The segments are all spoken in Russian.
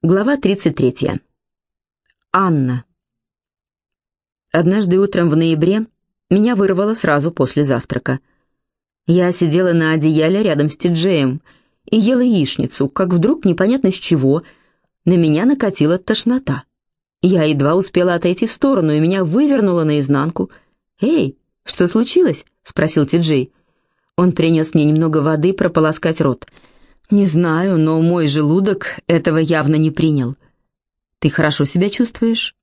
Глава 33. Анна. Однажды утром в ноябре меня вырвало сразу после завтрака. Я сидела на одеяле рядом с Тиджеем и ела яичницу, как вдруг, непонятно с чего, на меня накатила тошнота. Я едва успела отойти в сторону, и меня вывернуло наизнанку. «Эй, что случилось?» — спросил Тиджей. Он принес мне немного воды прополоскать рот — «Не знаю, но мой желудок этого явно не принял. Ты хорошо себя чувствуешь?»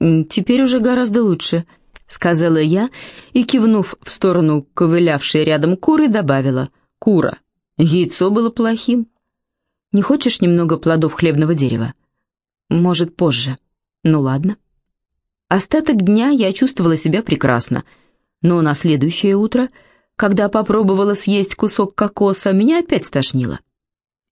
«Теперь уже гораздо лучше», — сказала я и, кивнув в сторону ковылявшей рядом куры, добавила. «Кура, яйцо было плохим. Не хочешь немного плодов хлебного дерева?» «Может, позже. Ну ладно». Остаток дня я чувствовала себя прекрасно, но на следующее утро — когда попробовала съесть кусок кокоса, меня опять стошнило.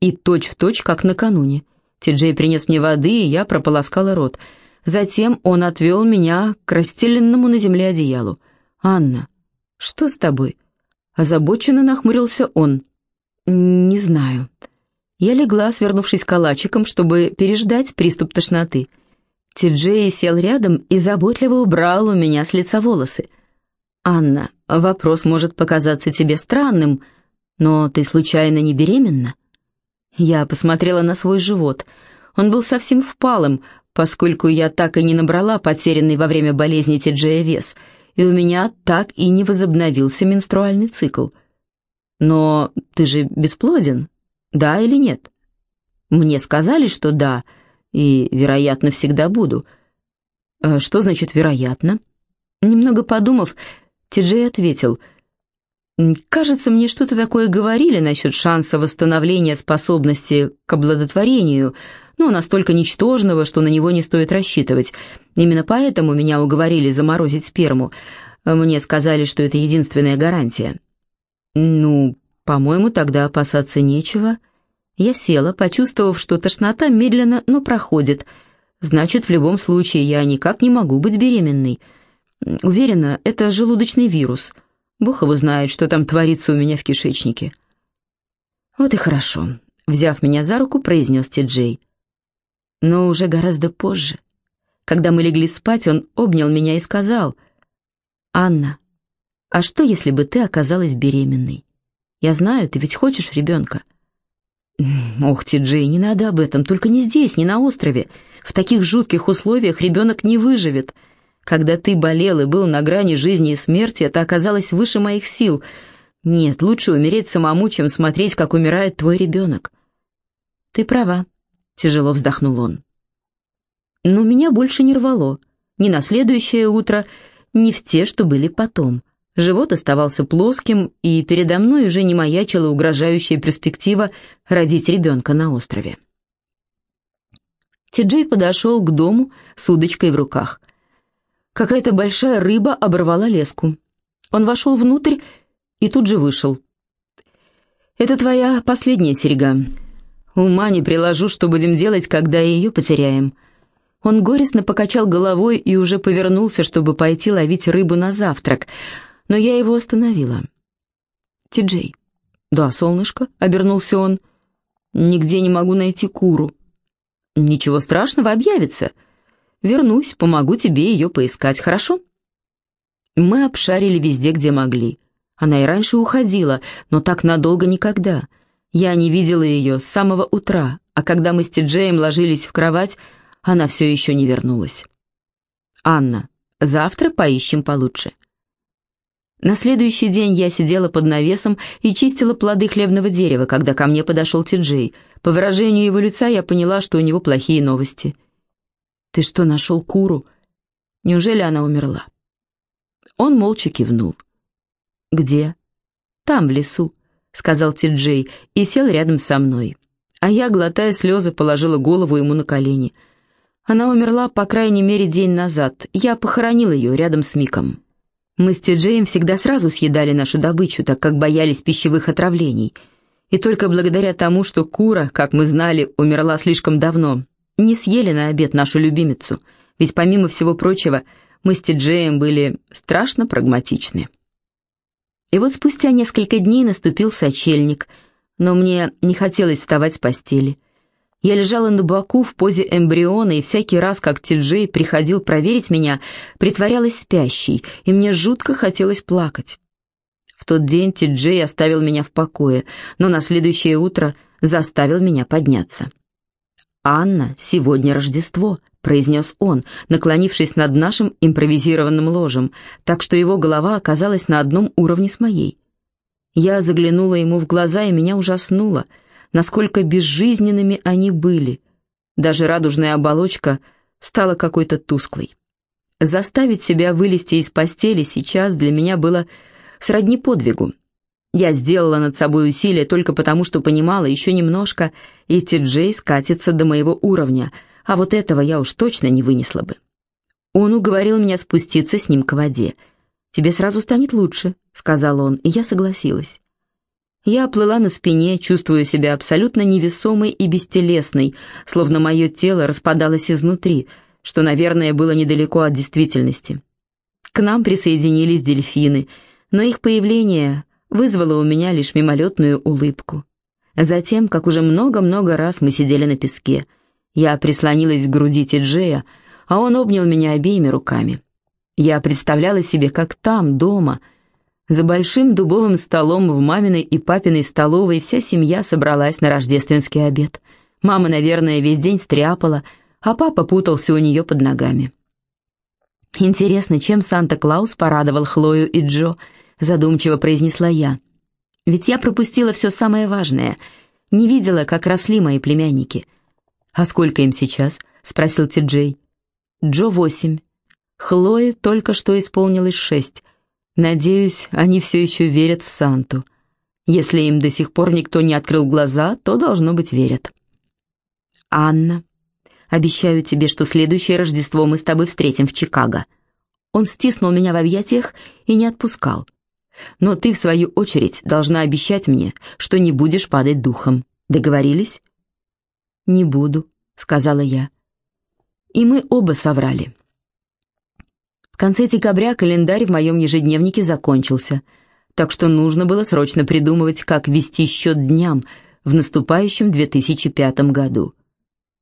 И точь-в-точь, точь, как накануне. Ти-Джей принес мне воды, и я прополоскала рот. Затем он отвел меня к расстеленному на земле одеялу. «Анна, что с тобой?» Озабоченно нахмурился он. «Не знаю». Я легла, свернувшись калачиком, чтобы переждать приступ тошноты. Ти-Джей сел рядом и заботливо убрал у меня с лица волосы. «Анна, вопрос может показаться тебе странным, но ты случайно не беременна?» Я посмотрела на свой живот. Он был совсем впалым, поскольку я так и не набрала потерянный во время болезни Тиджея вес, и у меня так и не возобновился менструальный цикл. «Но ты же бесплоден, да или нет?» «Мне сказали, что да, и, вероятно, всегда буду». «Э, «Что значит «вероятно»?» Немного подумав, Тиджей ответил, «Кажется, мне что-то такое говорили насчет шанса восстановления способности к обладотворению, но настолько ничтожного, что на него не стоит рассчитывать. Именно поэтому меня уговорили заморозить сперму. Мне сказали, что это единственная гарантия». «Ну, по-моему, тогда опасаться нечего». Я села, почувствовав, что тошнота медленно, но проходит. Значит, в любом случае я никак не могу быть беременной. Уверена, это желудочный вирус. Бог его знает, что там творится у меня в кишечнике. Вот и хорошо. Взяв меня за руку, произнес Ти-Джей. Но уже гораздо позже. Когда мы легли спать, он обнял меня и сказал, «Анна, а что, если бы ты оказалась беременной? Я знаю, ты ведь хочешь ребенка». «Ох, Ти-Джей, не надо об этом, только не здесь, не на острове. В таких жутких условиях ребенок не выживет. Когда ты болел и был на грани жизни и смерти, это оказалось выше моих сил. Нет, лучше умереть самому, чем смотреть, как умирает твой ребенок». «Ты права», — тяжело вздохнул он. Но меня больше не рвало. Ни на следующее утро, ни в те, что были потом. Живот оставался плоским, и передо мной уже не маячила угрожающая перспектива родить ребенка на острове. Ти-Джей подошел к дому с удочкой в руках. Какая-то большая рыба оборвала леску. Он вошел внутрь и тут же вышел. «Это твоя последняя серьга. Ума не приложу, что будем делать, когда ее потеряем». Он горестно покачал головой и уже повернулся, чтобы пойти ловить рыбу на завтрак, но я его остановила. «Ти-Джей». «Да, солнышко», — обернулся он. «Нигде не могу найти куру». «Ничего страшного, объявится». Вернусь, помогу тебе ее поискать, хорошо?» Мы обшарили везде, где могли. Она и раньше уходила, но так надолго никогда. Я не видела ее с самого утра, а когда мы с Тиджеем ложились в кровать, она все еще не вернулась. «Анна, завтра поищем получше». На следующий день я сидела под навесом и чистила плоды хлебного дерева, когда ко мне подошел Тиджей. По выражению его лица я поняла, что у него плохие новости – «Ты что, нашел куру? Неужели она умерла?» Он молча кивнул. «Где?» «Там, в лесу», — сказал Ти-Джей и сел рядом со мной. А я, глотая слезы, положила голову ему на колени. Она умерла, по крайней мере, день назад. Я похоронил ее рядом с Миком. Мы с Ти-Джеем всегда сразу съедали нашу добычу, так как боялись пищевых отравлений. И только благодаря тому, что кура, как мы знали, умерла слишком давно, не съели на обед нашу любимицу, ведь помимо всего прочего мы с Тиджеем были страшно прагматичны. И вот спустя несколько дней наступил сочельник, но мне не хотелось вставать с постели. Я лежала на боку в позе эмбриона, и всякий раз, как Ти-Джей приходил проверить меня, притворялась спящей, и мне жутко хотелось плакать. В тот день Ти-Джей оставил меня в покое, но на следующее утро заставил меня подняться. «Анна, сегодня Рождество», — произнес он, наклонившись над нашим импровизированным ложем, так что его голова оказалась на одном уровне с моей. Я заглянула ему в глаза, и меня ужаснуло — насколько безжизненными они были. Даже радужная оболочка стала какой-то тусклой. Заставить себя вылезти из постели сейчас для меня было сродни подвигу. Я сделала над собой усилие только потому, что понимала еще немножко, и Ти-Джей скатится до моего уровня, а вот этого я уж точно не вынесла бы. Он уговорил меня спуститься с ним к воде. «Тебе сразу станет лучше», — сказал он, и я согласилась. Я плыла на спине, чувствуя себя абсолютно невесомой и бестелесной, словно мое тело распадалось изнутри, что, наверное, было недалеко от действительности. К нам присоединились дельфины, но их появление вызвало у меня лишь мимолетную улыбку. Затем, как уже много-много раз мы сидели на песке, я прислонилась к груди Тиджея, а он обнял меня обеими руками. Я представляла себе, как там, дома, — за большим дубовым столом в маминой и папиной столовой вся семья собралась на рождественский обед. Мама, наверное, весь день стряпала, а папа путался у нее под ногами. «Интересно, чем Санта-Клаус порадовал Хлою и Джо?» — задумчиво произнесла я. «Ведь я пропустила все самое важное. Не видела, как росли мои племянники». «А сколько им сейчас?» — спросил Ти-Джей. «Джо восемь. Хлое только что исполнилось шесть». Надеюсь, они все еще верят в Санту. Если им до сих пор никто не открыл глаза, то, должно быть, верят. «Анна, обещаю тебе, что следующее Рождество мы с тобой встретим в Чикаго». Он стиснул меня в объятиях и не отпускал. «Но ты, в свою очередь, должна обещать мне, что не будешь падать духом. Договорились?» «Не буду», — сказала я. И мы оба соврали. В конце декабря календарь в моем ежедневнике закончился, так что нужно было срочно придумывать, как вести счет дням в наступающем 2005 году.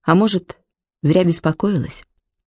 А может, зря беспокоилась.